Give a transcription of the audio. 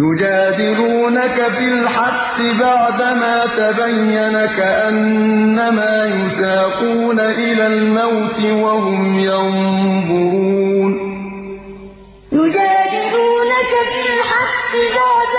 يُجَادِلُونَكَ فِي الْحَقِّ بَعْدَمَا تَبَيَّنَ كَأَنَّمَا يُسَاقُونَ إِلَى الْمَوْتِ وَهُمْ يَنظُرُونَ. يُجَادِلُونَكَ فِي الْحَقِّ بَعْدَمَا